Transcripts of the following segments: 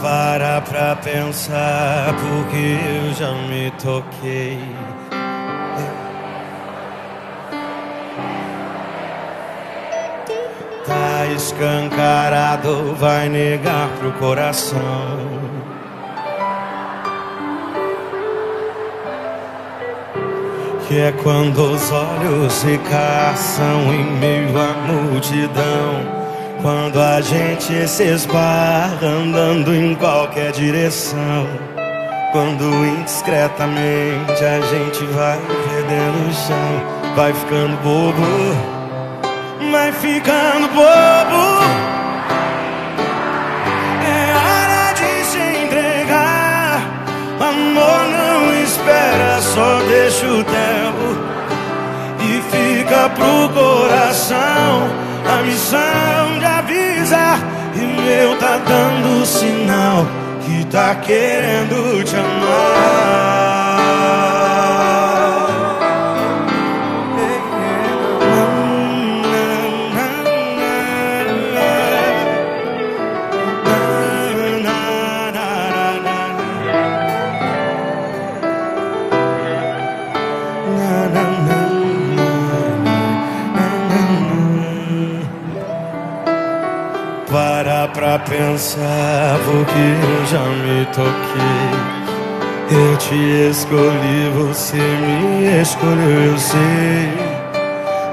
Para pra pensar, porque eu já me toquei. Tá escancarado, vai negar pro coração. Que é quando os olhos se caçam em meio à multidão. Quando a gente se esbarra andando em qualquer direção. Quando indiscretamente a gente vai perdendo o chão, vai ficando bobo, vai ficando bobo. É hora de se entregar. Amor não espera, só deixa o tempo e fica pro coração a missão de avisar. E meu tá dando sinal que tá querendo te amar. Pra pensar, porque eu já me toquei. Eu te escolhi, você me escolheu, eu sei.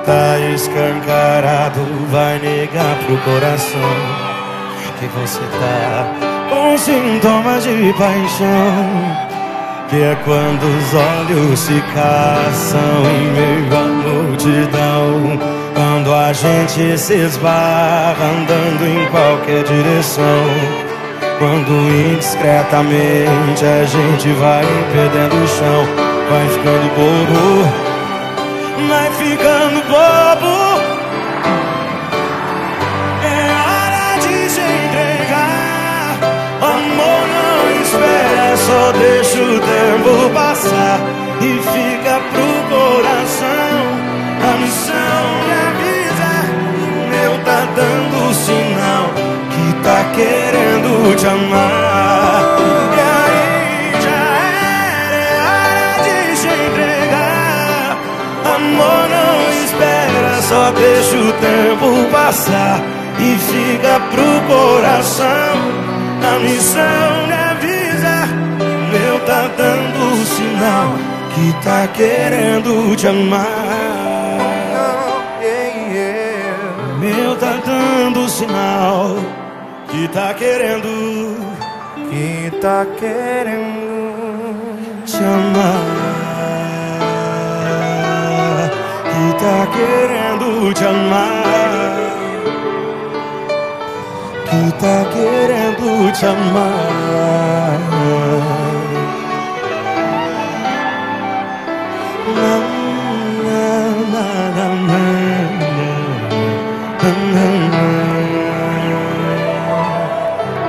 Tá escancarado, vai negar pro coração que você tá com sintomas de paixão. Que é quando os olhos se caçam em meio à multidão. Quando a gente se esbarra andando em qualquer direção. Quando indiscretamente a gente vai perdendo o chão, vai ficando bobo, vai ficando bobo. É hora de se entregar. Amor não espera, só deixa o tempo passar e fica pro coração. Só deixa o tempo passar e fica pro coração. A missão me avisa, meu tá dando sinal que tá querendo te amar. Meu tá dando sinal que tá querendo, Que tá querendo te amar. Que tá querendo te amar. Que tá querendo te amar. Na, na, na, na, na, na, na.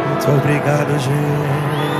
Muito obrigado, gente.